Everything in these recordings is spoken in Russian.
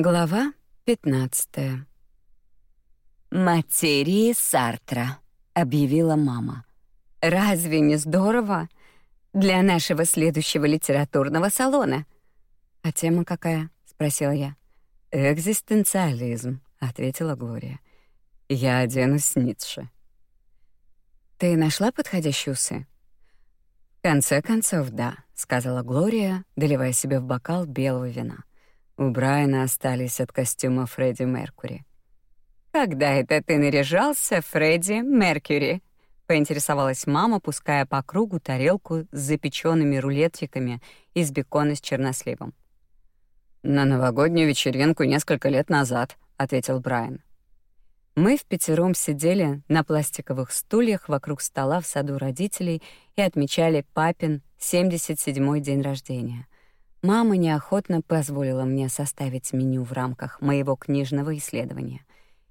Глава 15. «Материи Сартра», — объявила мама. «Разве не здорово? Для нашего следующего литературного салона». «А тема какая?» — спросила я. «Экзистенциализм», — ответила Глория. «Я оденусь Ницше». «Ты нашла подходящие усы?» «В конце концов, да», — сказала Глория, доливая себе в бокал белого вина. У Брайана остались от костюма Фредди Меркури. «Когда это ты наряжался, Фредди Меркьюри?» — поинтересовалась мама, пуская по кругу тарелку с запеченными рулетиками из бекона с черносливом. «На новогоднюю вечеринку несколько лет назад», — ответил Брайан. Мы в пятером сидели на пластиковых стульях вокруг стола в саду родителей и отмечали папин 77-й день рождения — Мама неохотно позволила мне составить меню в рамках моего книжного исследования.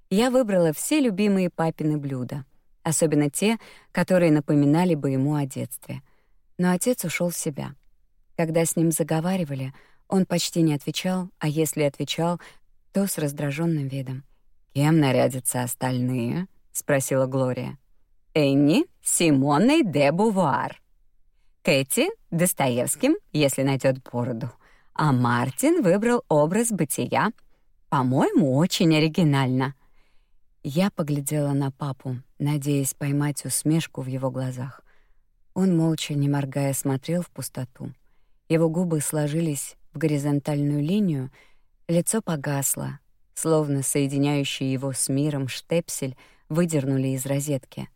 Я выбрала все любимые папины блюда, особенно те, которые напоминали бы ему о детстве. Но отец ушел в себя. Когда с ним заговаривали, он почти не отвечал, а если отвечал, то с раздраженным видом. «Кем нарядятся остальные?» — спросила Глория. «Энни Симоной де Бувуар», Кэти — Достоевским, если найдет бороду. А Мартин выбрал образ бытия. По-моему, очень оригинально. Я поглядела на папу, надеясь поймать усмешку в его глазах. Он молча, не моргая, смотрел в пустоту. Его губы сложились в горизонтальную линию, лицо погасло, словно соединяющий его с миром штепсель выдернули из розетки.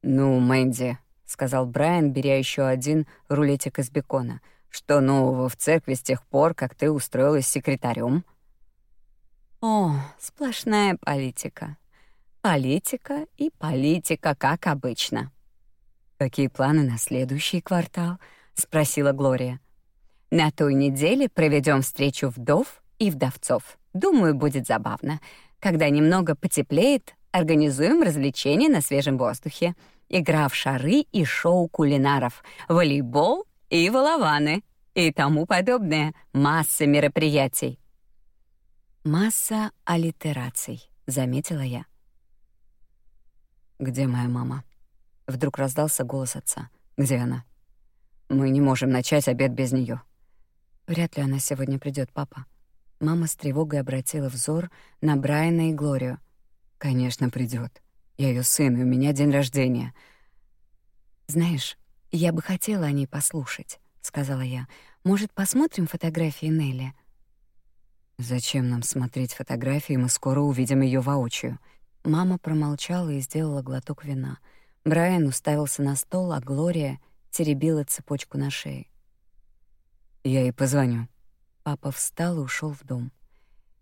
«Ну, Мэнди, сказал Брайан, беря еще один рулетик из бекона. Что нового в церкви с тех пор, как ты устроилась секретарем? О, сплошная политика. Политика и политика, как обычно. Какие планы на следующий квартал? спросила Глория. На той неделе проведем встречу вдов и вдовцов. Думаю, будет забавно. Когда немного потеплеет, организуем развлечения на свежем воздухе игра в шары и шоу кулинаров, волейбол и волованы и тому подобное. Масса мероприятий. Масса аллитераций, заметила я. Где моя мама? Вдруг раздался голос отца. Где она? Мы не можем начать обед без нее. Вряд ли она сегодня придет, папа. Мама с тревогой обратила взор на Брайана и Глорию. Конечно, придет. Я ее сын, и у меня день рождения. Знаешь, я бы хотела о ней послушать, сказала я. Может, посмотрим фотографии Нелли? Зачем нам смотреть фотографии, мы скоро увидим ее воочию. Мама промолчала и сделала глоток вина. Брайан уставился на стол, а Глория теребила цепочку на шее. Я ей позвоню. Папа встал и ушел в дом.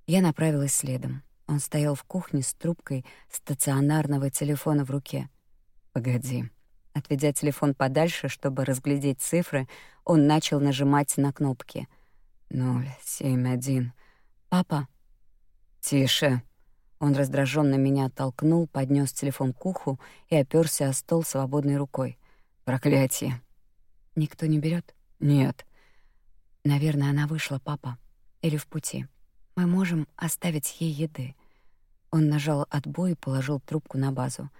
Я направилась следом. Он стоял в кухне с трубкой стационарного телефона в руке. «Погоди». Отведя телефон подальше, чтобы разглядеть цифры, он начал нажимать на кнопки. «Ноль, семь, один». «Папа?» «Тише». Он раздраженно меня оттолкнул, поднес телефон к уху и оперся о стол свободной рукой. «Проклятие!» «Никто не берет? «Нет». «Наверное, она вышла, папа. Или в пути. Мы можем оставить ей еды». Он нажал отбой и положил трубку на базу.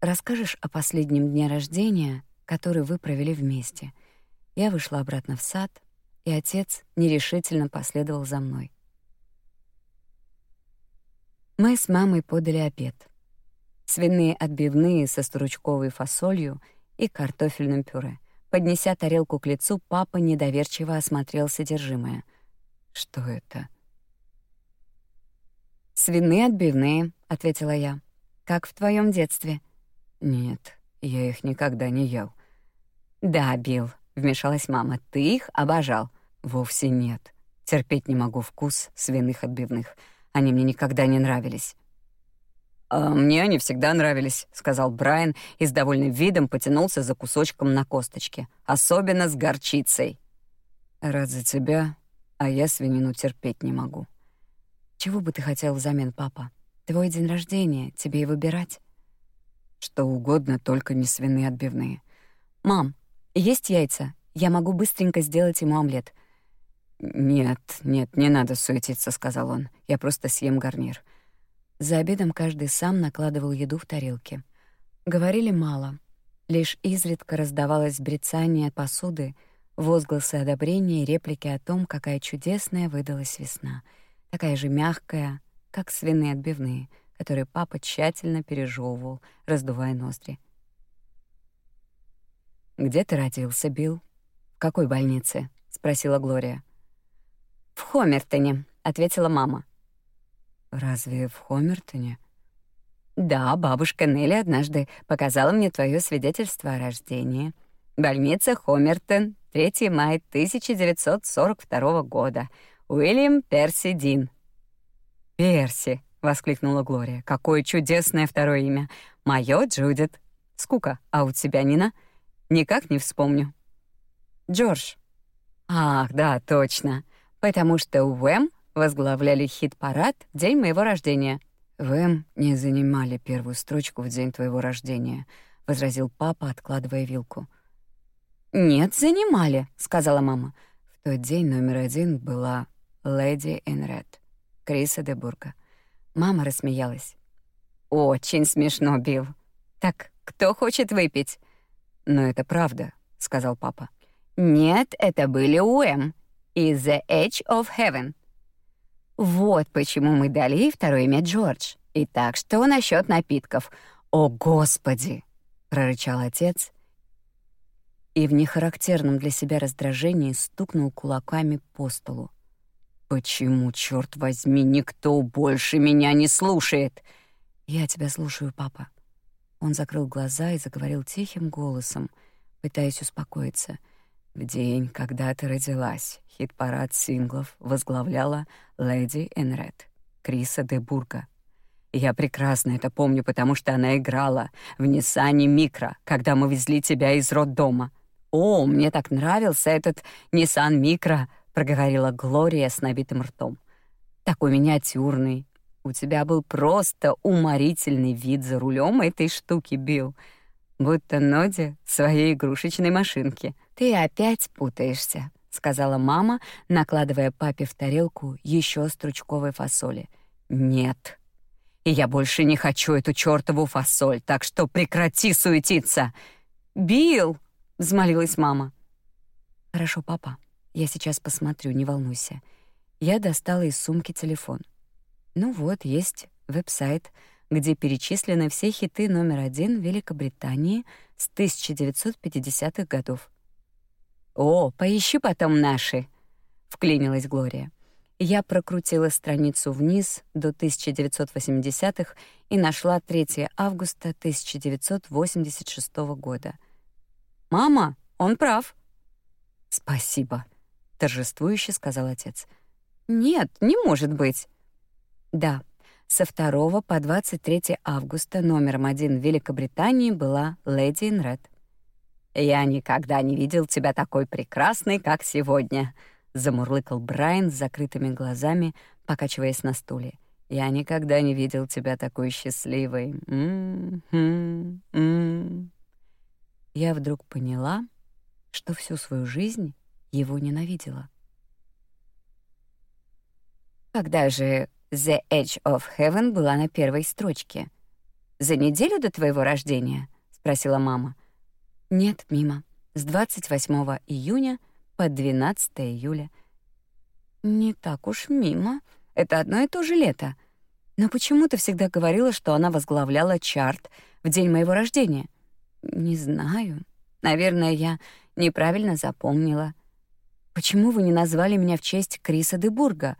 «Расскажешь о последнем дне рождения, который вы провели вместе?» Я вышла обратно в сад, и отец нерешительно последовал за мной. Мы с мамой подали обед. Свиные отбивные со стручковой фасолью и картофельным пюре. Поднеся тарелку к лицу, папа недоверчиво осмотрел содержимое. «Что это?» «Свиные отбивные», — ответила я. «Как в твоем детстве?» «Нет, я их никогда не ел». «Да, Билл», — вмешалась мама, — «ты их обожал». «Вовсе нет. Терпеть не могу вкус свиных отбивных. Они мне никогда не нравились». «А мне они всегда нравились», — сказал Брайан и с довольным видом потянулся за кусочком на косточке. «Особенно с горчицей». «Рад за тебя, а я свинину терпеть не могу». Чего бы ты хотел взамен, папа? Твой день рождения, тебе и выбирать. Что угодно, только не свиные отбивные. Мам, есть яйца? Я могу быстренько сделать ему омлет. «Нет, нет, не надо суетиться», — сказал он. «Я просто съем гарнир». За обедом каждый сам накладывал еду в тарелки. Говорили мало. Лишь изредка раздавалось брецание посуды, возгласы одобрения и реплики о том, какая чудесная выдалась весна, такая же мягкая, как свиные отбивные, которые папа тщательно пережевывал, раздувая ноздри. «Где ты родился, Билл? В какой больнице?» — спросила Глория. «В Хомертоне», — ответила мама. «Разве в Хомертоне?» «Да, бабушка Нелли однажды показала мне твое свидетельство о рождении. Больница Хомертон, 3 мая 1942 года. Уильям Перси Дин». «Перси», — воскликнула Глория. «Какое чудесное второе имя. Моё Джудит. Скука. А у тебя, Нина?» «Никак не вспомню». «Джордж». «Ах, да, точно. Потому что Уэм возглавляли хит-парад в день моего рождения». «Вэм не занимали первую строчку в день твоего рождения», — возразил папа, откладывая вилку. «Нет, занимали», — сказала мама. В тот день номер один была «Леди in Red» Криса де Бурга. Мама рассмеялась. «Очень смешно, Билл. Так кто хочет выпить?» «Но это правда», — сказал папа. «Нет, это были Уэм и The Edge of Heaven». Вот почему мы дали ей второе имя Джордж. Итак, что насчет напитков? О, господи, прорычал отец и в нехарактерном для себя раздражении стукнул кулаками по столу. Почему, черт возьми, никто больше меня не слушает? Я тебя слушаю, папа. Он закрыл глаза и заговорил тихим голосом, пытаясь успокоиться. В день, когда ты родилась, хит-парад синглов возглавляла леди Энред, Криса де Бурга. Я прекрасно это помню, потому что она играла в Ниссане Микро, когда мы везли тебя из роддома. О, мне так нравился этот Ниссан Микро, проговорила Глория с набитым ртом. Такой миниатюрный. У тебя был просто уморительный вид за рулем этой штуки, Билл. Будто Ноди своей игрушечной машинки. Ты опять путаешься сказала мама, накладывая папе в тарелку еще стручковой фасоли. Нет. И я больше не хочу эту чёртову фасоль, так что прекрати суетиться. Билл, взмолилась мама. Хорошо, папа. Я сейчас посмотрю, не волнуйся. Я достала из сумки телефон. Ну вот, есть веб-сайт, где перечислены все хиты номер один Великобритании с 1950-х годов. «О, поищи потом наши», — вклинилась Глория. Я прокрутила страницу вниз до 1980-х и нашла 3 августа 1986 года. «Мама, он прав». «Спасибо», — торжествующе сказал отец. «Нет, не может быть». «Да, со 2 по 23 августа номером один в Великобритании была «Леди Red». «Я никогда не видел тебя такой прекрасной, как сегодня», — замурлыкал Брайан с закрытыми глазами, покачиваясь на стуле. «Я никогда не видел тебя такой счастливой». М-м-м. Я вдруг поняла, что всю свою жизнь его ненавидела. Когда же «The Edge of Heaven» была на первой строчке? «За неделю до твоего рождения?» — спросила мама. — нет, мимо. С 28 июня по 12 июля. Не так уж мимо. Это одно и то же лето. Но почему ты всегда говорила, что она возглавляла чарт в день моего рождения? Не знаю. Наверное, я неправильно запомнила. Почему вы не назвали меня в честь Криса де Бурга?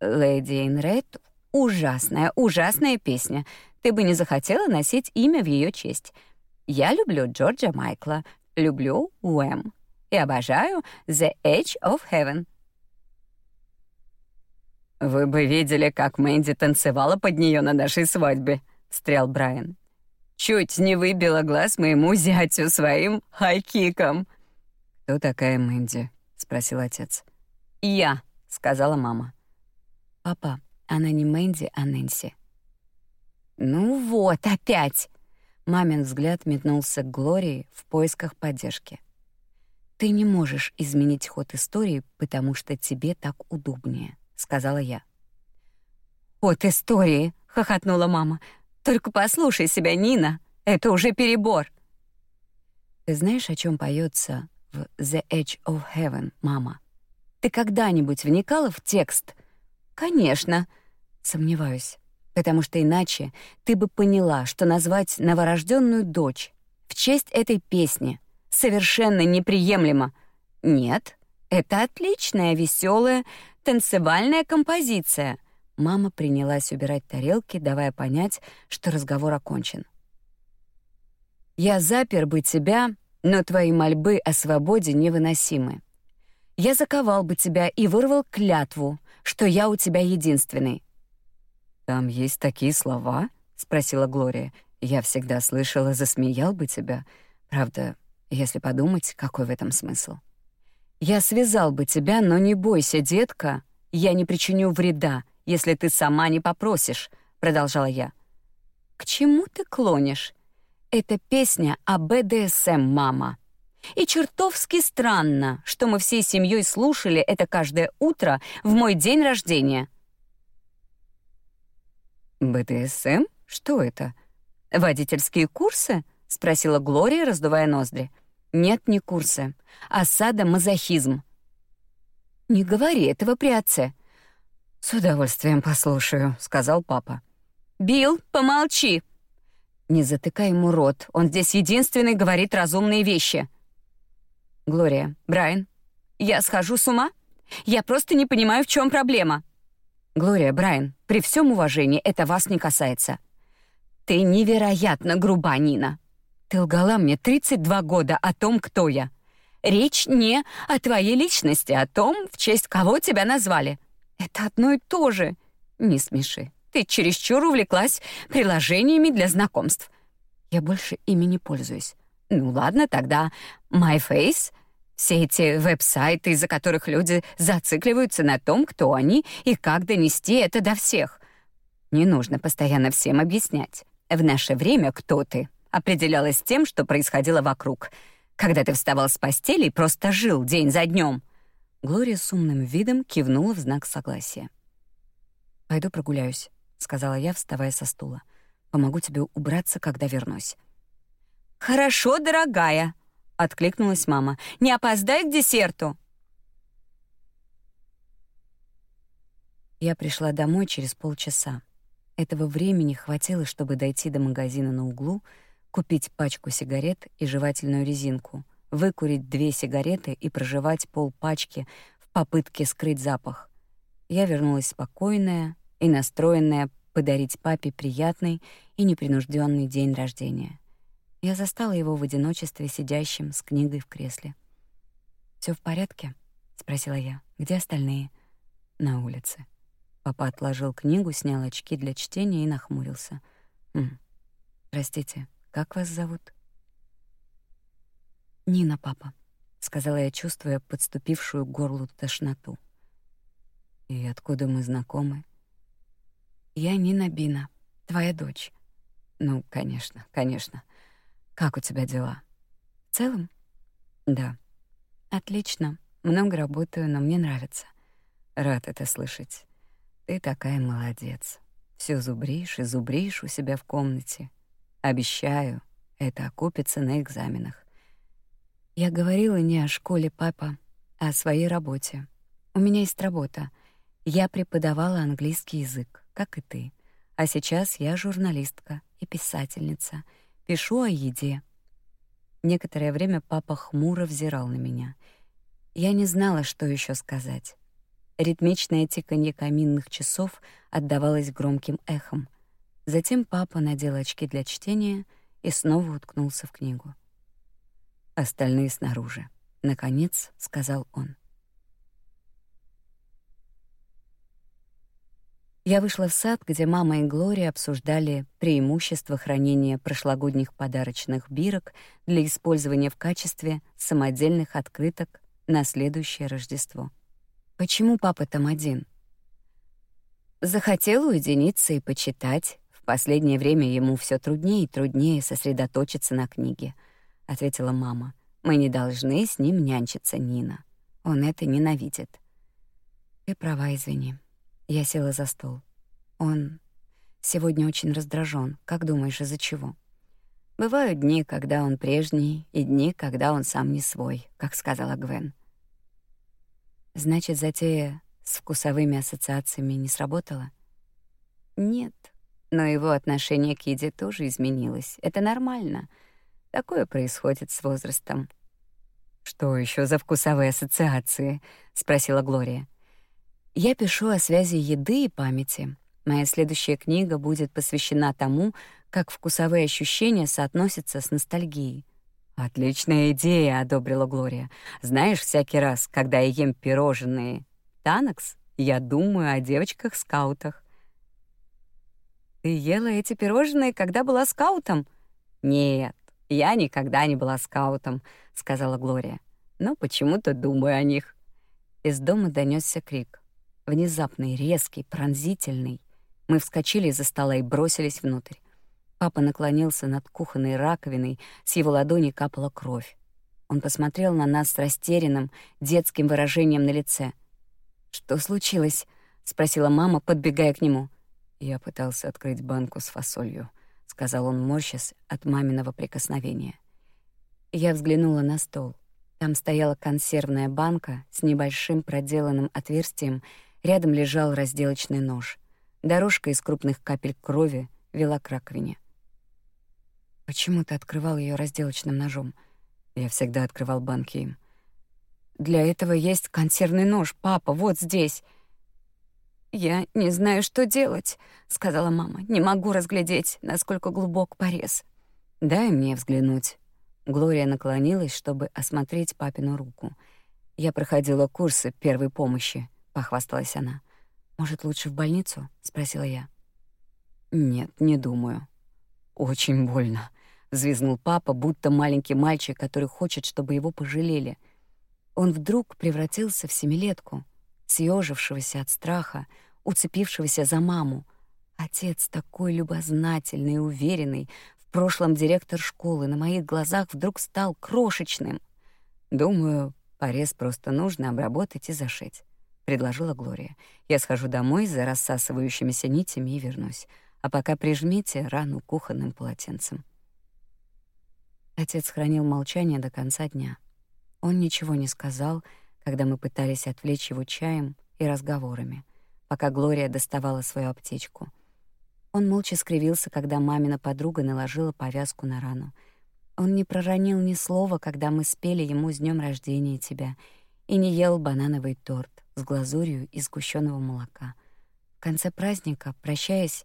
Леди Инрейд — ужасная, ужасная песня. Ты бы не захотела носить имя в ее честь. Я люблю Джорджа Майкла, люблю Уэм и обожаю The Edge of Heaven. Вы бы видели, как Мэнди танцевала под нее на нашей свадьбе, встрял Брайан. Чуть не выбила глаз моему зятю своим хайкиком. Кто такая Мэнди? спросил отец. Я, сказала мама. Папа, она не Мэнди, а Нэнси. Ну вот, опять. Мамин взгляд метнулся к Глории в поисках поддержки. Ты не можешь изменить ход истории, потому что тебе так удобнее, сказала я. Ход истории, хохотнула мама. Только послушай себя, Нина. Это уже перебор. Ты знаешь, о чем поется в The Edge of Heaven, мама? Ты когда-нибудь вникала в текст? Конечно. Сомневаюсь, потому что иначе ты бы поняла, что назвать новорожденную дочь в честь этой песни совершенно неприемлемо. Нет, это отличная, веселая, танцевальная композиция. Мама принялась убирать тарелки, давая понять, что разговор окончен. Я запер бы тебя, но твои мольбы о свободе невыносимы. Я заковал бы тебя и вырвал клятву, что я у тебя единственный. Там есть такие слова? спросила Глория. Я всегда слышала, засмеял бы тебя. Правда, если подумать, какой в этом смысл? Я связал бы тебя, но не бойся, детка, я не причиню вреда, если ты сама не попросишь, продолжала я. К чему ты клонишь? Это песня о БДСМ, мама. И чертовски странно, что мы всей семьей слушали это каждое утро в мой день рождения. БДСМ? Что это? Водительские курсы? спросила Глория, раздувая ноздри. Нет, не курсы, а садомазохизм. Не говори этого при отце. С удовольствием послушаю, сказал папа. Билл, помолчи. Не затыкай ему рот. Он здесь единственный говорит разумные вещи. Глория, Брайан, я схожу с ума? Я просто не понимаю, в чем проблема. Глория, Брайан, при всем уважении, это вас не касается. Ты невероятно груба, Нина. Ты лгала мне 32 года о том, кто я. Речь не о твоей личности, а о том, в честь кого тебя назвали. Это одно и то же. Не смеши. Ты чересчур увлеклась приложениями для знакомств. Я больше ими не пользуюсь. Ну ладно, тогда MyFace — все эти веб-сайты, из-за которых люди зацикливаются на том, кто они и как донести это до всех. Не нужно постоянно всем объяснять. В наше время кто ты определялось тем, что происходило вокруг. Когда ты вставал с постели и просто жил день за днем. Глория с умным видом кивнула в знак согласия. «Пойду прогуляюсь», — сказала я, вставая со стула. «Помогу тебе убраться, когда вернусь». «Хорошо, дорогая», — откликнулась мама. «Не опоздай к десерту». Я пришла домой через полчаса. Этого времени хватило, чтобы дойти до магазина на углу, купить пачку сигарет и жевательную резинку, выкурить две сигареты и прожевать полпачки в попытке скрыть запах. Я вернулась спокойная и настроенная подарить папе приятный и непринужденный день рождения. Я застала его в одиночестве, сидящим с книгой в кресле. Все в порядке?» — спросила я. «Где остальные?» «На улице». Папа отложил книгу, снял очки для чтения и нахмурился. «Хм. Простите, как вас зовут?» «Нина, папа», — сказала я, чувствуя подступившую к горлу тошноту. «И откуда мы знакомы?» «Я Нина Бина, твоя дочь». «Ну, конечно, конечно. Как у тебя дела? В целом? Да. Отлично. Много работаю, но мне нравится. Рад это слышать. Ты такая молодец. Все зубришь и зубришь у себя в комнате. Обещаю, это окупится на экзаменах. Я говорила не о школе, папа, а о своей работе. У меня есть работа. Я преподавала английский язык, как и ты. А сейчас я журналистка и писательница — Пишу о еде. Некоторое время папа хмуро взирал на меня. Я не знала, что еще сказать. Ритмичное тиканье каминных часов отдавалось громким эхом. Затем папа надел очки для чтения и снова уткнулся в книгу. Остальные снаружи, наконец, сказал он. Я вышла в сад, где мама и Глория обсуждали преимущества хранения прошлогодних подарочных бирок для использования в качестве самодельных открыток на следующее Рождество. Почему папа там один? Захотел уединиться и почитать. В последнее время ему все труднее и труднее сосредоточиться на книге, ответила мама. Мы не должны с ним нянчиться, Нина. Он это ненавидит. Ты права, извини. Я села за стол. Он сегодня очень раздражен. Как думаешь, из-за чего? Бывают дни, когда он прежний, и дни, когда он сам не свой, как сказала Гвен. Значит, затея с вкусовыми ассоциациями не сработала? Нет, но его отношение к еде тоже изменилось. Это нормально. Такое происходит с возрастом. Что еще за вкусовые ассоциации? спросила Глория. Я пишу о связи еды и памяти. Моя следующая книга будет посвящена тому, как вкусовые ощущения соотносятся с ностальгией. Отличная идея, одобрила Глория. Знаешь, всякий раз, когда я ем пирожные Танакс, я думаю о девочках-скаутах. Ты ела эти пирожные, когда была скаутом? Нет, я никогда не была скаутом, сказала Глория. Но почему-то думаю о них. Из дома донесся крик. Внезапный, резкий, пронзительный. Мы вскочили из-за стола и бросились внутрь. Папа наклонился над кухонной раковиной, с его ладони капала кровь. Он посмотрел на нас с растерянным, детским выражением на лице. «Что случилось?» — спросила мама, подбегая к нему. Я пытался открыть банку с фасолью, сказал он, морщась от маминого прикосновения. Я взглянула на стол. Там стояла консервная банка с небольшим проделанным отверстием, рядом лежал разделочный нож. Дорожка из крупных капель крови вела к раковине. Почему ты открывал ее разделочным ножом? Я всегда открывал банки им. Для этого есть консервный нож, папа, вот здесь. «Я не знаю, что делать», — сказала мама. «Не могу разглядеть, насколько глубок порез». «Дай мне взглянуть». Глория наклонилась, чтобы осмотреть папину руку. «Я проходила курсы первой помощи», — похвасталась она. «Может, лучше в больницу?» — спросила я. «Нет, не думаю». «Очень больно», — взвизгнул папа, будто маленький мальчик, который хочет, чтобы его пожалели. Он вдруг превратился в семилетку, съежившегося от страха, уцепившегося за маму. Отец такой любознательный и уверенный, в прошлом директор школы, на моих глазах вдруг стал крошечным. Думаю, порез просто нужно обработать и зашить, предложила Глория. Я схожу домой за рассасывающимися нитями и вернусь. А пока прижмите рану кухонным полотенцем. Отец хранил молчание до конца дня. Он ничего не сказал, когда мы пытались отвлечь его чаем и разговорами пока Глория доставала свою аптечку. Он молча скривился, когда мамина подруга наложила повязку на рану. Он не проронил ни слова, когда мы спели ему с днем рождения тебя, и не ел банановый торт с глазурью из сгущенного молока. В конце праздника, прощаясь,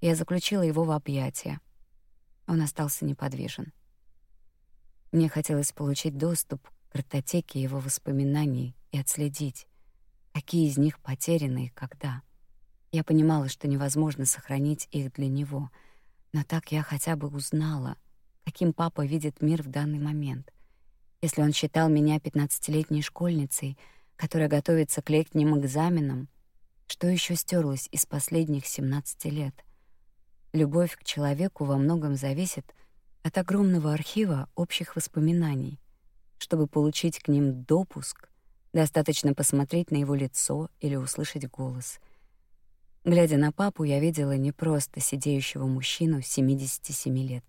я заключила его в объятия. Он остался неподвижен. Мне хотелось получить доступ к картотеке его воспоминаний и отследить, Какие из них потеряны и когда? Я понимала, что невозможно сохранить их для него, но так я хотя бы узнала, каким папа видит мир в данный момент. Если он считал меня пятнадцатилетней школьницей, которая готовится к летним экзаменам, что еще стерлось из последних семнадцати лет? Любовь к человеку во многом зависит от огромного архива общих воспоминаний. Чтобы получить к ним допуск, Достаточно посмотреть на его лицо или услышать голос. Глядя на папу, я видела не просто сидеющего мужчину 77 лет.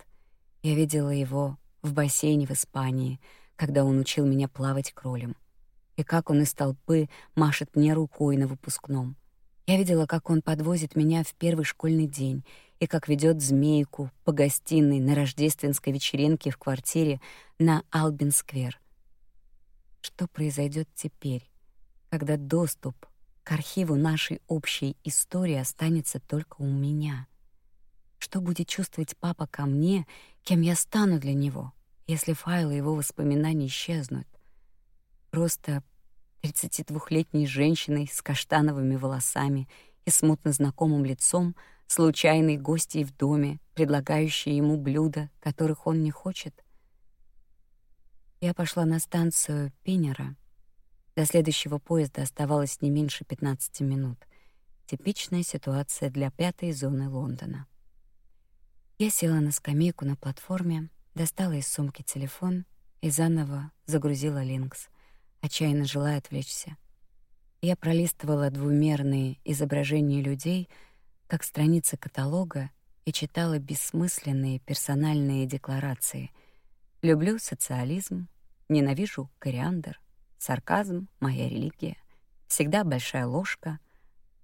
Я видела его в бассейне в Испании, когда он учил меня плавать кролем. И как он из толпы машет мне рукой на выпускном. Я видела, как он подвозит меня в первый школьный день и как ведет змейку по гостиной на рождественской вечеринке в квартире на Албин-сквер. Что произойдет теперь, когда доступ к архиву нашей общей истории останется только у меня? Что будет чувствовать папа ко мне, кем я стану для него, если файлы его воспоминаний исчезнут? Просто 32-летней женщиной с каштановыми волосами и смутно знакомым лицом, случайной гостьей в доме, предлагающей ему блюда, которых он не хочет — я пошла на станцию Пинера. До следующего поезда оставалось не меньше 15 минут. Типичная ситуация для пятой зоны Лондона. Я села на скамейку на платформе, достала из сумки телефон и заново загрузила Линкс, отчаянно желая отвлечься. Я пролистывала двумерные изображения людей, как страницы каталога, и читала бессмысленные персональные декларации. Люблю социализм, ненавижу кориандр, сарказм — моя религия, всегда большая ложка,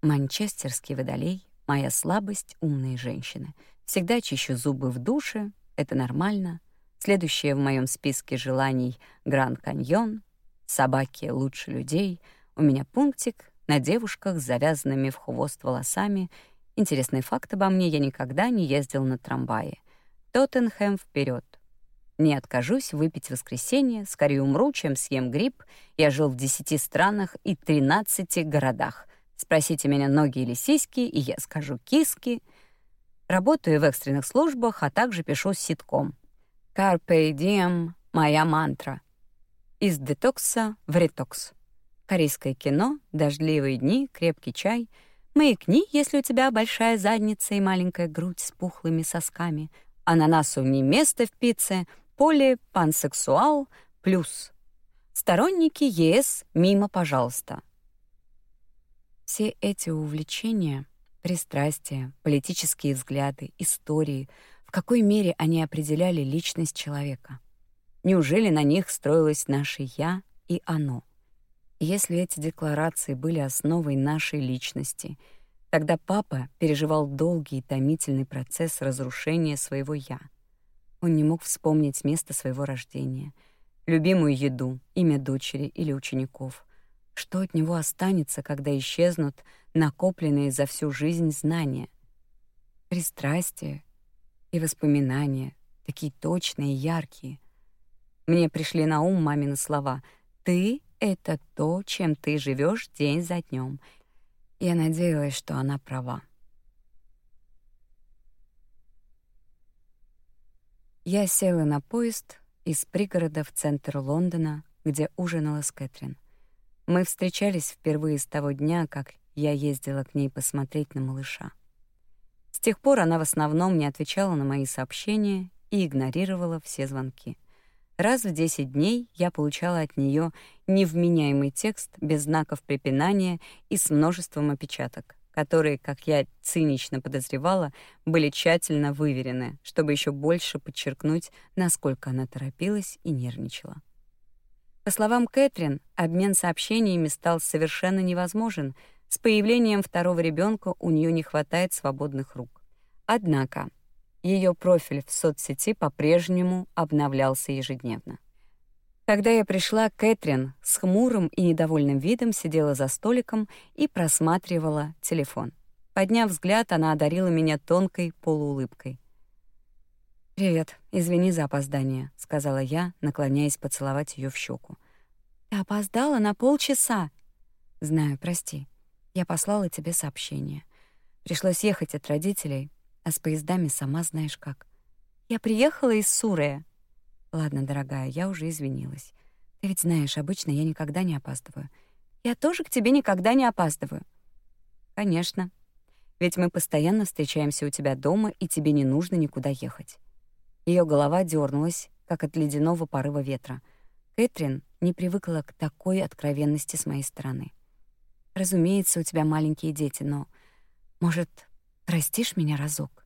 манчестерский водолей, моя слабость — умные женщины, всегда чищу зубы в душе, это нормально, следующее в моем списке желаний — Гранд Каньон, собаки лучше людей — у меня пунктик на девушках с завязанными в хвост волосами. Интересный факт обо мне — я никогда не ездил на трамвае. Тоттенхэм вперед. Не откажусь выпить в воскресенье, скорее умру, чем съем гриб. Я жил в десяти странах и тринадцати городах. Спросите меня, ноги или сиськи, и я скажу киски. Работаю в экстренных службах, а также пишу ситком. Carpe diem — моя мантра. Из детокса в ретокс корейское кино, дождливые дни, крепкий чай, маякни, если у тебя большая задница и маленькая грудь с пухлыми сосками, ананасу не место в пицце, поле пансексуал плюс. Сторонники ЕС мимо, пожалуйста. Все эти увлечения, пристрастия, политические взгляды, истории, в какой мере они определяли личность человека? Неужели на них строилось наше «я» и «оно»? Если эти декларации были основой нашей личности, тогда папа переживал долгий и томительный процесс разрушения своего «я». Он не мог вспомнить место своего рождения, любимую еду, имя дочери или учеников. Что от него останется, когда исчезнут накопленные за всю жизнь знания? Пристрастия и воспоминания, такие точные и яркие. Мне пришли на ум мамины слова «Ты это то, чем ты живешь день за днем. Я надеялась, что она права. Я села на поезд из пригорода в центр Лондона, где ужинала с Кэтрин. Мы встречались впервые с того дня, как я ездила к ней посмотреть на малыша. С тех пор она в основном не отвечала на мои сообщения и игнорировала все звонки. Раз в 10 дней я получала от нее невменяемый текст без знаков препинания и с множеством опечаток, которые, как я цинично подозревала, были тщательно выверены, чтобы еще больше подчеркнуть, насколько она торопилась и нервничала. По словам Кэтрин, обмен сообщениями стал совершенно невозможен. С появлением второго ребенка у нее не хватает свободных рук. Однако ее профиль в соцсети по-прежнему обновлялся ежедневно. Когда я пришла, Кэтрин с хмурым и недовольным видом сидела за столиком и просматривала телефон. Подняв взгляд, она одарила меня тонкой полуулыбкой. «Привет, извини за опоздание», — сказала я, наклоняясь поцеловать ее в щеку. «Ты опоздала на полчаса». «Знаю, прости. Я послала тебе сообщение. Пришлось ехать от родителей, а с поездами сама знаешь как. Я приехала из Сурея. Ладно, дорогая, я уже извинилась. Ты ведь знаешь, обычно я никогда не опаздываю. Я тоже к тебе никогда не опаздываю. Конечно. Ведь мы постоянно встречаемся у тебя дома, и тебе не нужно никуда ехать. Ее голова дернулась, как от ледяного порыва ветра. Кэтрин не привыкла к такой откровенности с моей стороны. Разумеется, у тебя маленькие дети, но, может, Простишь меня разок?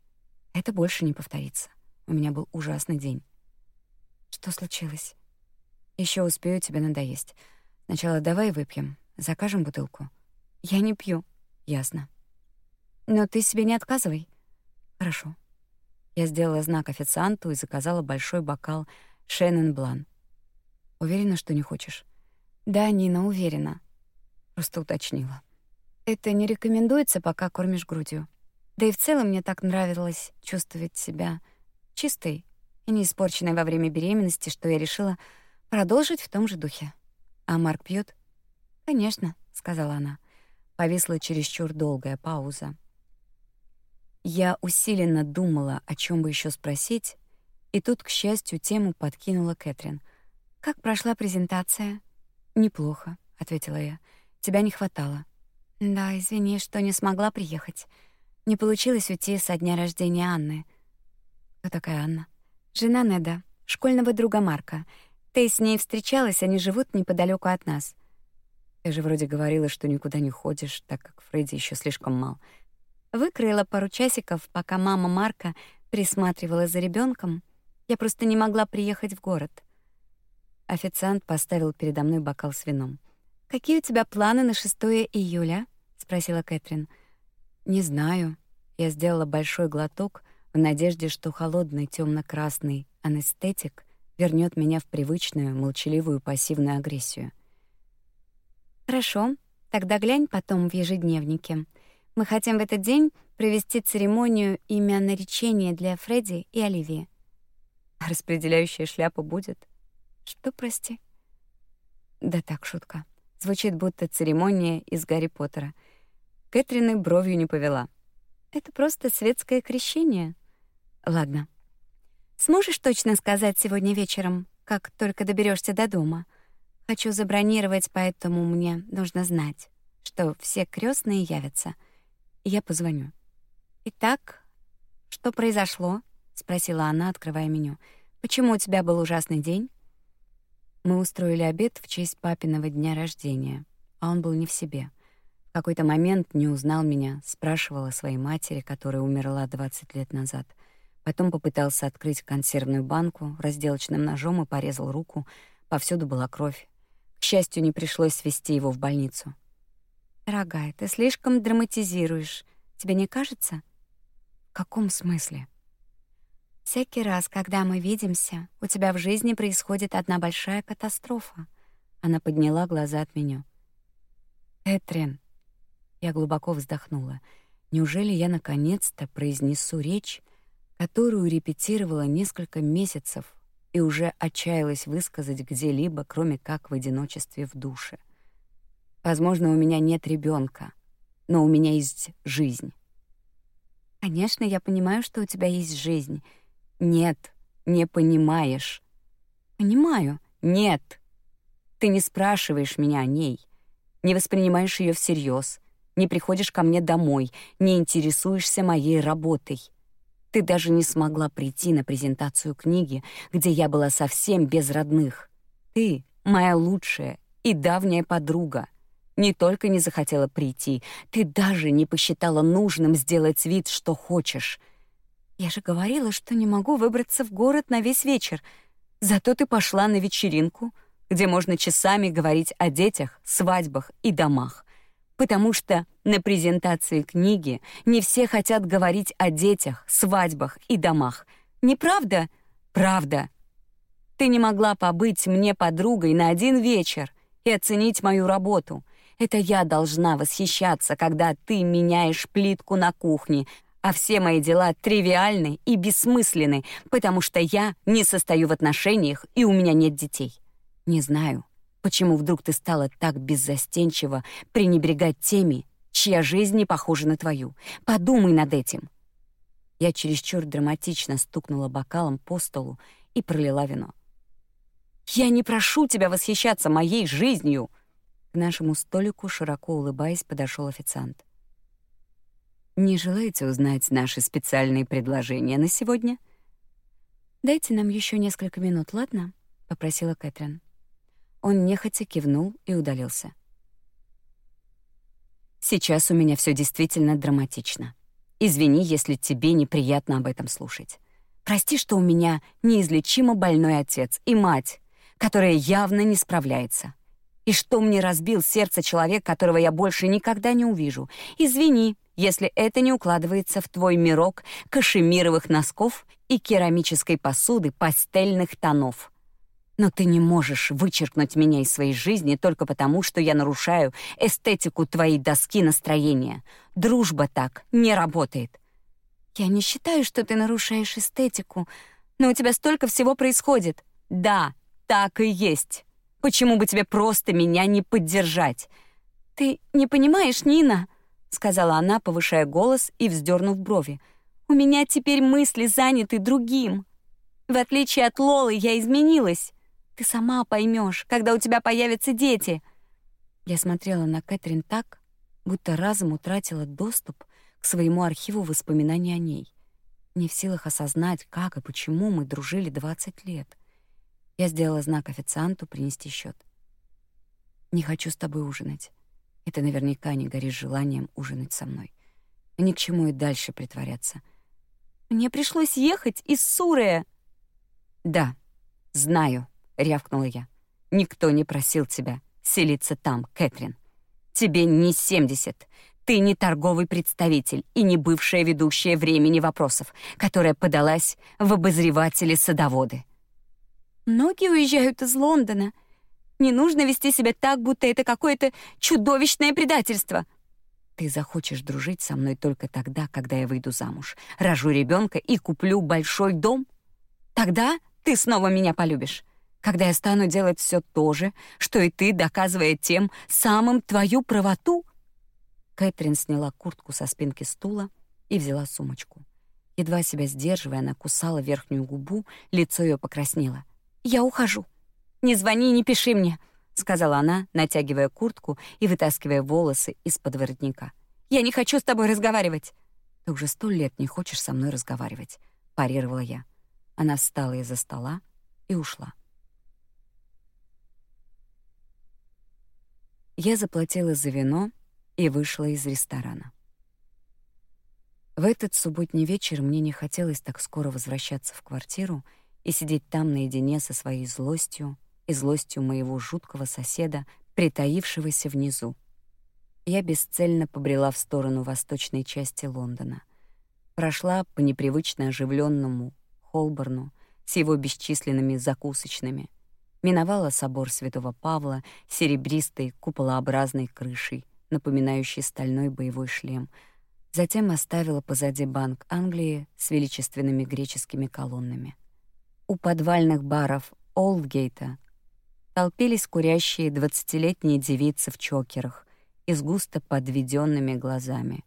Это больше не повторится. У меня был ужасный день. Что случилось? Еще успею тебе надоесть. Сначала давай выпьем. Закажем бутылку. Я не пью. Ясно. Но ты себе не отказывай. Хорошо. Я сделала знак официанту и заказала большой бокал Шеннон Блан. Уверена, что не хочешь? Да, Нина, уверена. Просто уточнила. Это не рекомендуется, пока кормишь грудью. Да и в целом мне так нравилось чувствовать себя чистой и не испорченной во время беременности, что я решила продолжить в том же духе. А Марк пьет? Конечно, сказала она. Повисла чересчур долгая пауза. Я усиленно думала, о чем бы еще спросить, и тут, к счастью, тему подкинула Кэтрин. Как прошла презентация? Неплохо, ответила я. Тебя не хватало. Да, извини, что не смогла приехать. Не получилось уйти со дня рождения Анны. Кто такая Анна? Жена Неда, школьного друга Марка. Ты с ней встречалась, они живут неподалеку от нас. Ты же вроде говорила, что никуда не ходишь, так как Фредди еще слишком мал. Выкроила пару часиков, пока мама Марка присматривала за ребенком. Я просто не могла приехать в город. Официант поставил передо мной бокал с вином. «Какие у тебя планы на 6 июля?» — спросила Кэтрин. «Не знаю». Я сделала большой глоток в надежде, что холодный темно красный анестетик вернет меня в привычную, молчаливую пассивную агрессию. «Хорошо, тогда глянь потом в ежедневнике. Мы хотим в этот день провести церемонию имя наречения для Фредди и Оливии. Распределяющая шляпа будет?» Что, прости? Да так, шутка. Звучит будто церемония из Гарри Поттера. Кэтрин и бровью не повела. Это просто светское крещение. Ладно. Сможешь точно сказать сегодня вечером, как только доберешься до дома? Хочу забронировать, поэтому мне нужно знать, что все крестные явятся. Я позвоню. Итак, что произошло? спросила она, открывая меню. Почему у тебя был ужасный день? Мы устроили обед в честь папиного дня рождения, а он был не в себе. В какой-то момент не узнал меня, спрашивал о своей матери, которая умерла 20 лет назад. Потом попытался открыть консервную банку разделочным ножом и порезал руку. Повсюду была кровь. К счастью, не пришлось везти его в больницу. «Дорогая, ты слишком драматизируешь. Тебе не кажется?» «В каком смысле?» Всякий раз, когда мы видимся, у тебя в жизни происходит одна большая катастрофа. Она подняла глаза от меня. Этрин. Я глубоко вздохнула. Неужели я наконец-то произнесу речь, которую репетировала несколько месяцев и уже отчаялась высказать где-либо, кроме как в одиночестве в душе? Возможно, у меня нет ребенка, но у меня есть жизнь. Конечно, я понимаю, что у тебя есть жизнь — нет, не понимаешь. Понимаю. Нет. Ты не спрашиваешь меня о ней, не воспринимаешь ее всерьез, не приходишь ко мне домой, не интересуешься моей работой. Ты даже не смогла прийти на презентацию книги, где я была совсем без родных. Ты моя лучшая и давняя подруга. Не только не захотела прийти, ты даже не посчитала нужным сделать вид, что хочешь — я же говорила, что не могу выбраться в город на весь вечер. Зато ты пошла на вечеринку, где можно часами говорить о детях, свадьбах и домах. Потому что на презентации книги не все хотят говорить о детях, свадьбах и домах. Неправда? Правда. Ты не могла побыть мне подругой на один вечер и оценить мою работу. Это я должна восхищаться, когда ты меняешь плитку на кухне, а все мои дела тривиальны и бессмысленны, потому что я не состою в отношениях и у меня нет детей. Не знаю, почему вдруг ты стала так беззастенчиво пренебрегать теми, чья жизнь не похожа на твою. Подумай над этим. Я чересчур драматично стукнула бокалом по столу и пролила вино. Я не прошу тебя восхищаться моей жизнью. К нашему столику широко улыбаясь подошел официант. Не желаете узнать наши специальные предложения на сегодня? Дайте нам еще несколько минут, ладно? попросила Кэтрин. Он нехотя кивнул и удалился. Сейчас у меня все действительно драматично. Извини, если тебе неприятно об этом слушать. Прости, что у меня неизлечимо больной отец и мать, которая явно не справляется. И что мне разбил сердце человек, которого я больше никогда не увижу. Извини, если это не укладывается в твой мирок кашемировых носков и керамической посуды пастельных тонов. Но ты не можешь вычеркнуть меня из своей жизни только потому, что я нарушаю эстетику твоей доски настроения. Дружба так не работает. Я не считаю, что ты нарушаешь эстетику, но у тебя столько всего происходит. Да, так и есть. Почему бы тебе просто меня не поддержать? Ты не понимаешь, Нина? сказала она, повышая голос и вздернув брови. У меня теперь мысли заняты другим. В отличие от Лолы, я изменилась. Ты сама поймешь, когда у тебя появятся дети. Я смотрела на Кэтрин так, будто разом утратила доступ к своему архиву воспоминаний о ней, не в силах осознать, как и почему мы дружили 20 лет. Я сделала знак официанту принести счет. «Не хочу с тобой ужинать. Это наверняка не горит желанием ужинать со мной. Ни к чему и дальше притворяться. Мне пришлось ехать из Сурея. Да, знаю, рявкнула я. Никто не просил тебя селиться там, Кэтрин. Тебе не семьдесят. Ты не торговый представитель и не бывшая ведущая времени вопросов, которая подалась в обозреватели-садоводы. Многие уезжают из Лондона. Не нужно вести себя так, будто это какое-то чудовищное предательство. Ты захочешь дружить со мной только тогда, когда я выйду замуж, рожу ребенка и куплю большой дом. Тогда ты снова меня полюбишь. Когда я стану делать все то же, что и ты, доказывая тем самым твою правоту. Кэтрин сняла куртку со спинки стула и взяла сумочку. Едва себя сдерживая, она кусала верхнюю губу, лицо ее покраснело. «Я ухожу. Не звони не пиши мне», — сказала она, натягивая куртку и вытаскивая волосы из-под воротника. «Я не хочу с тобой разговаривать». «Ты уже сто лет не хочешь со мной разговаривать», — парировала я. Она встала из-за стола и ушла. Я заплатила за вино и вышла из ресторана. В этот субботний вечер мне не хотелось так скоро возвращаться в квартиру и сидеть там наедине со своей злостью и злостью моего жуткого соседа, притаившегося внизу. Я бесцельно побрела в сторону восточной части Лондона. Прошла по непривычно оживленному Холборну с его бесчисленными закусочными, миновала собор Святого Павла с серебристой куполообразной крышей, напоминающей стальной боевой шлем, затем оставила позади Банк Англии с величественными греческими колоннами. У подвальных баров Олдгейта толпились курящие двадцатилетние девицы в чокерах и с густо подведенными глазами,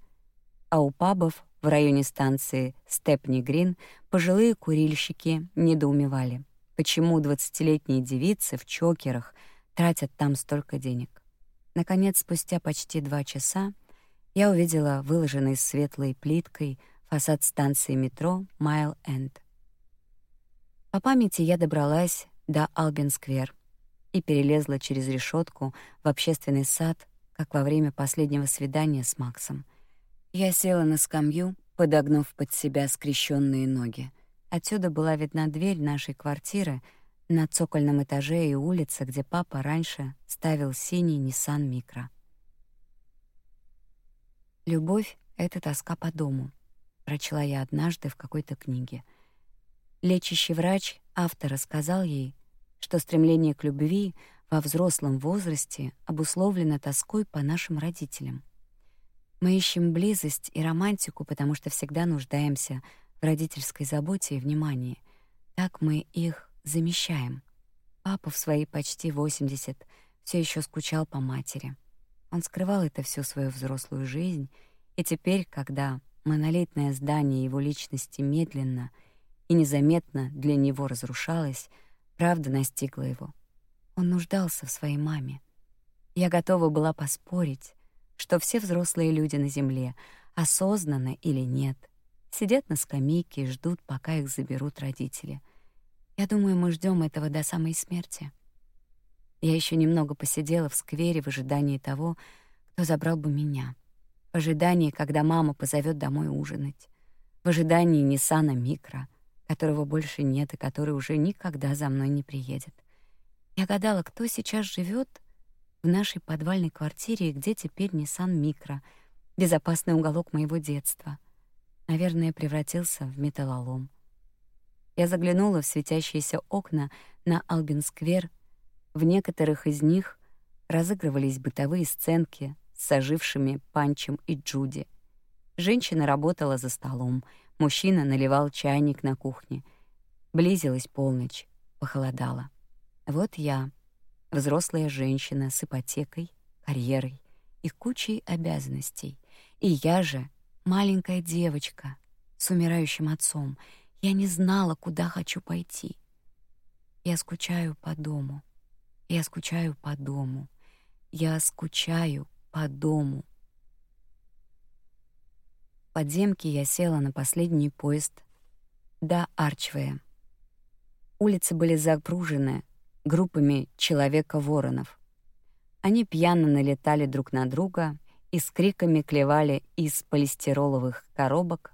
а у пабов в районе станции Степни-Грин пожилые курильщики недоумевали, почему двадцатилетние девицы в чокерах тратят там столько денег. Наконец, спустя почти два часа, я увидела выложенный светлой плиткой фасад станции метро Майл-Энд. По памяти я добралась до Албин-сквер и перелезла через решетку в общественный сад, как во время последнего свидания с Максом. Я села на скамью, подогнув под себя скрещенные ноги. Отсюда была видна дверь нашей квартиры на цокольном этаже и улица, где папа раньше ставил синий Nissan Micra. Любовь это тоска по дому, прочла я однажды в какой-то книге. Лечащий врач автора сказал ей, что стремление к любви во взрослом возрасте обусловлено тоской по нашим родителям. Мы ищем близость и романтику, потому что всегда нуждаемся родительской заботе и внимании. Так мы их замещаем. Папа в свои почти 80 все еще скучал по матери. Он скрывал это всю свою взрослую жизнь, и теперь, когда монолитное здание его личности медленно — и незаметно для него разрушалась, правда настигла его. Он нуждался в своей маме. Я готова была поспорить, что все взрослые люди на земле, осознанно или нет, сидят на скамейке и ждут, пока их заберут родители. Я думаю, мы ждем этого до самой смерти. Я еще немного посидела в сквере в ожидании того, кто забрал бы меня. В ожидании, когда мама позовет домой ужинать. В ожидании Ниссана Микро — которого больше нет и который уже никогда за мной не приедет. Я гадала, кто сейчас живет в нашей подвальной квартире и где теперь Nissan Micro, безопасный уголок моего детства. Наверное, превратился в металлолом. Я заглянула в светящиеся окна на Албин-сквер. В некоторых из них разыгрывались бытовые сценки с ожившими Панчем и Джуди. Женщина работала за столом — Мужчина наливал чайник на кухне. Близилась полночь, похолодало. Вот я, взрослая женщина с ипотекой, карьерой и кучей обязанностей. И я же маленькая девочка с умирающим отцом. Я не знала, куда хочу пойти. Я скучаю по дому. Я скучаю по дому. Я скучаю по дому подземке я села на последний поезд до Арчвея. Улицы были запружены группами человека-воронов. Они пьяно налетали друг на друга и с криками клевали из полистироловых коробок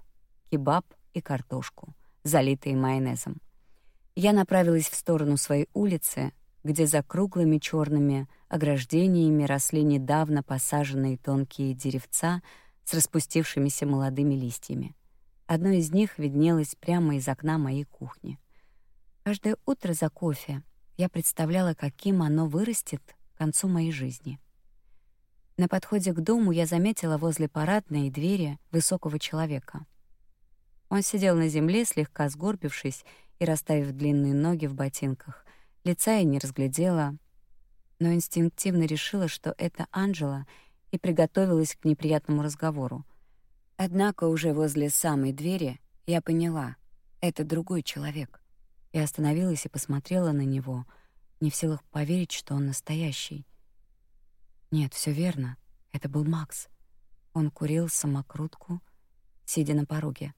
кебаб и картошку, залитые майонезом. Я направилась в сторону своей улицы, где за круглыми черными ограждениями росли недавно посаженные тонкие деревца с распустившимися молодыми листьями. Одно из них виднелось прямо из окна моей кухни. Каждое утро за кофе я представляла, каким оно вырастет к концу моей жизни. На подходе к дому я заметила возле парадной двери высокого человека. Он сидел на земле, слегка сгорбившись и расставив длинные ноги в ботинках. Лица я не разглядела, но инстинктивно решила, что это Анжела, и приготовилась к неприятному разговору. Однако уже возле самой двери я поняла — это другой человек. Я остановилась и посмотрела на него, не в силах поверить, что он настоящий. Нет, все верно. Это был Макс. Он курил самокрутку, сидя на пороге.